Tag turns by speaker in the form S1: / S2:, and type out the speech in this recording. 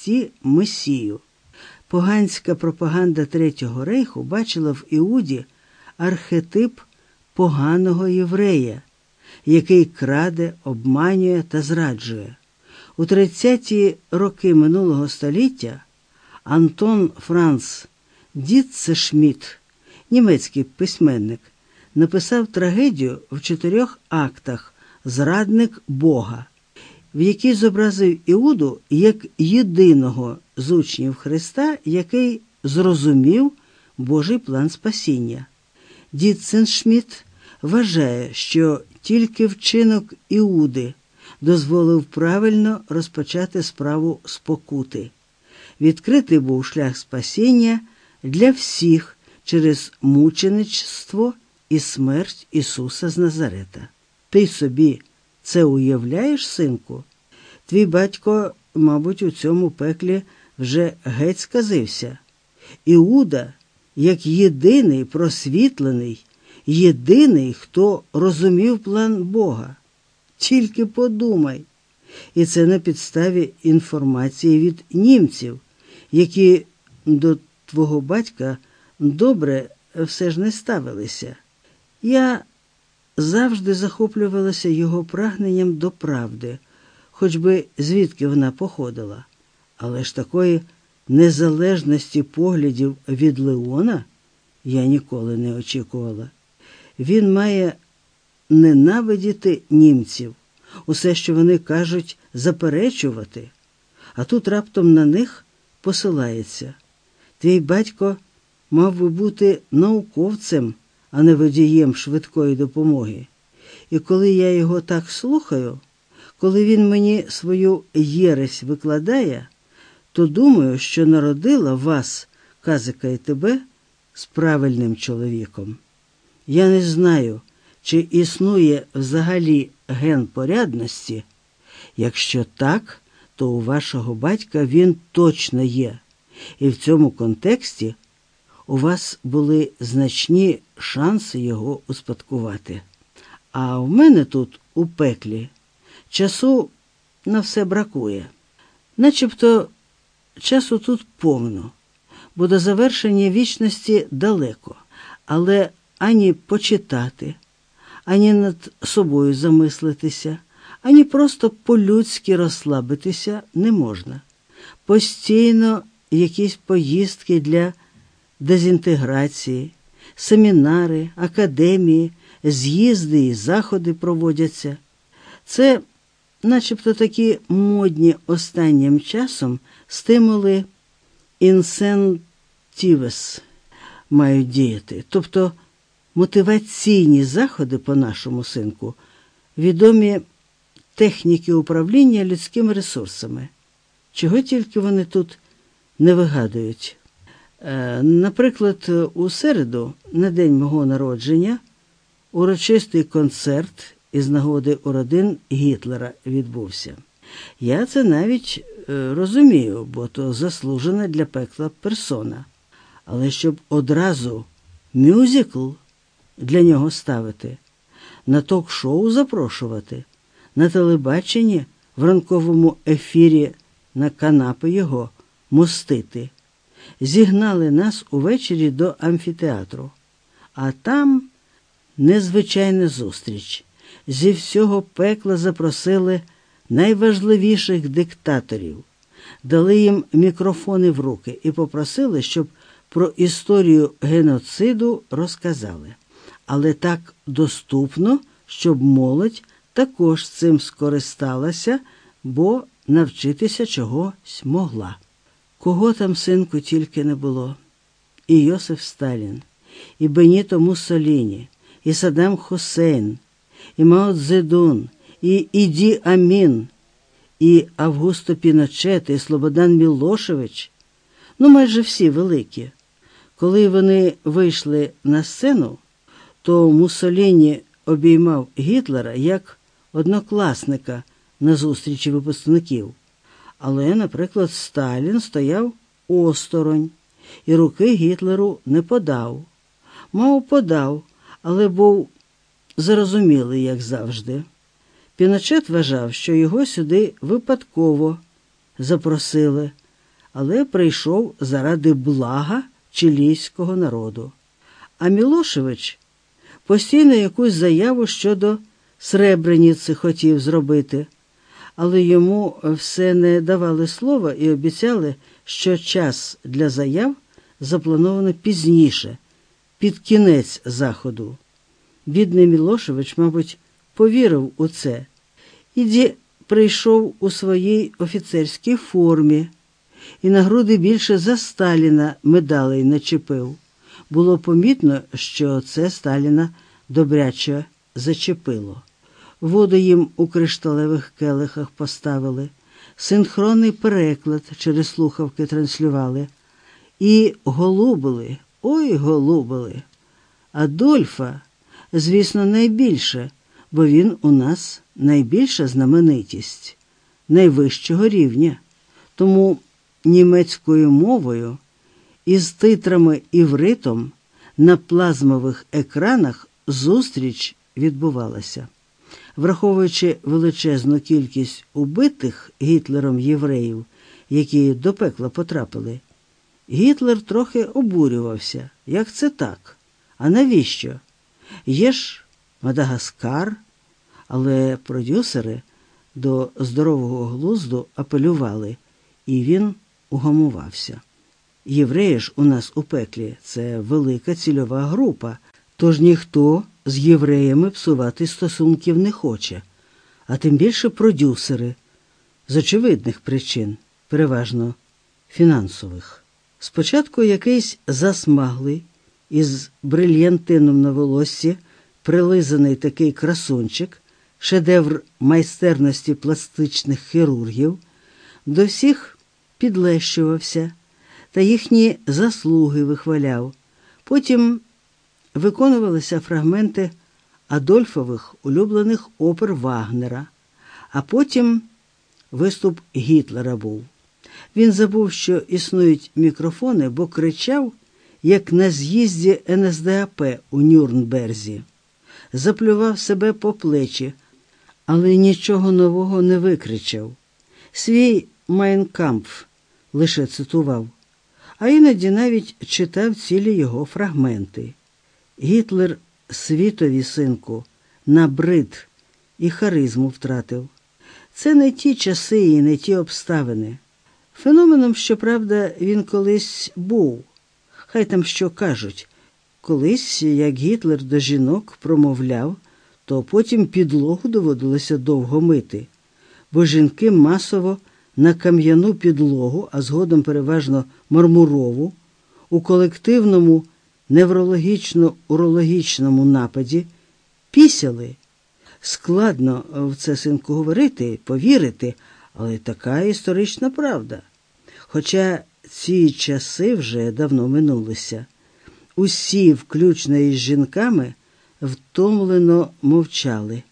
S1: Христі Месію. Поганська пропаганда Третього рейху бачила в Іуді архетип поганого єврея, який краде, обманює та зраджує. У 30-ті роки минулого століття Антон Франц Дітцешміт, німецький письменник, написав трагедію в чотирьох актах Зрадник Бога, в якій зобразив Іуду як єдиного з учнів Христа, який зрозумів Божий план спасіння. Дітценшміт вважає, що тільки вчинок Іуди дозволив правильно розпочати справу спокути. Відкритий був шлях спасіння для всіх через мученичство і смерть Ісуса з Назарета. Ти собі це уявляєш, синку? Твій батько, мабуть, у цьому пеклі вже геть сказився. Іуда, як єдиний просвітлений, єдиний, хто розумів план Бога. Тільки подумай. І це на підставі інформації від німців, які до твого батька добре все ж не ставилися. Я завжди захоплювалася його прагненням до правди, хоч би звідки вона походила, але ж такої незалежності поглядів від Леона я ніколи не очікувала. Він має ненавидіти німців, усе, що вони кажуть, заперечувати, а тут раптом на них посилається. Твій батько мав би бути науковцем, а не водієм швидкої допомоги. І коли я його так слухаю, коли він мені свою єресь викладає, то думаю, що народила вас, казика і тебе, з правильним чоловіком. Я не знаю, чи існує взагалі ген порядності. Якщо так, то у вашого батька він точно є, і в цьому контексті у вас були значні шанси його успадкувати. А в мене тут, у пеклі, часу на все бракує. Начебто часу тут повно, бо до завершення вічності далеко, але ані почитати, ані над собою замислитися, ані просто по-людськи розслабитися не можна. Постійно якісь поїздки для дезінтеграції, семінари, академії, з'їзди і заходи проводяться. Це начебто такі модні останнім часом стимули інсентівес мають діяти, тобто мотиваційні заходи по нашому синку, відомі техніки управління людськими ресурсами. Чого тільки вони тут не вигадують. Е, наприклад, у середу, на день мого народження, урочистий концерт із нагоди уродин Гітлера відбувся. Я це навіть е, розумію, бо то заслужена для пекла персона. Але щоб одразу мюзикл для нього ставити, на ток-шоу запрошувати, на телебаченні в ранковому ефірі на канапи його мостити. Зігнали нас увечері до амфітеатру, а там незвичайна зустріч. Зі всього пекла запросили найважливіших диктаторів, дали їм мікрофони в руки і попросили, щоб про історію геноциду розказали. Але так доступно, щоб молодь також цим скористалася, бо навчитися чогось могла. Кого там, синку, тільки не було. І Йосиф Сталін, і Беніто Муссоліні, і Саддам Хусейн, і Мао Цзедун, і Іді Амін, і Августо Піночет, і Слободан Мілошевич. Ну, майже всі великі. Коли вони вийшли на сцену, то Муссоліні обіймав Гітлера як однокласника на зустрічі випускників. Але, наприклад, Сталін стояв осторонь і руки Гітлеру не подав. Мав подав, але був зрозумілий, як завжди. Піночет вважав, що його сюди випадково запросили, але прийшов заради блага чилійського народу. А Мілошевич постійно якусь заяву щодо Сребреніці хотів зробити, але йому все не давали слова і обіцяли, що час для заяв заплановано пізніше, під кінець заходу. Бідний Мілошевич, мабуть, повірив у це. Іді прийшов у своїй офіцерській формі і на груди більше за Сталіна медалей начепив. Було помітно, що це Сталіна добряче зачепило. Воду їм у кришталевих келихах поставили, синхронний переклад через слухавки транслювали. І голубили, ой голубили. Адольфа, звісно, найбільше, бо він у нас найбільша знаменитість, найвищого рівня. Тому німецькою мовою із титрами івритом на плазмових екранах зустріч відбувалася. Враховуючи величезну кількість убитих Гітлером євреїв, які до пекла потрапили, Гітлер трохи обурювався. Як це так? А навіщо? Є ж Мадагаскар, але продюсери до здорового глузду апелювали, і він угамувався. Євреї ж у нас у пеклі це велика цільова група, тож ніхто з євреями псувати стосунків не хоче, а тим більше продюсери з очевидних причин, переважно фінансових. Спочатку якийсь засмаглий із брильянтином на волоссі, прилизаний такий красунчик, шедевр майстерності пластичних хірургів, до всіх підлещувався та їхні заслуги вихваляв. Потім виконувалися фрагменти Адольфових улюблених опер Вагнера, а потім виступ Гітлера був. Він забув, що існують мікрофони, бо кричав, як на з'їзді НСДАП у Нюрнберзі, заплював себе по плечі, але нічого нового не викричав. Свій Майнкампф лише цитував, а іноді навіть читав цілі його фрагменти. Гітлер світові синку набрид і харизму втратив. Це не ті часи і не ті обставини. Феноменом, щоправда, він колись був, хай там що кажуть. Колись, як Гітлер до жінок промовляв, то потім підлогу доводилося довго мити, бо жінки масово на кам'яну підлогу, а згодом переважно мармурову, у колективному неврологічно-урологічному нападі пісяли. Складно в це синку говорити, повірити, але така історична правда. Хоча ці часи вже давно минулися, усі, включно із жінками, втомлено мовчали.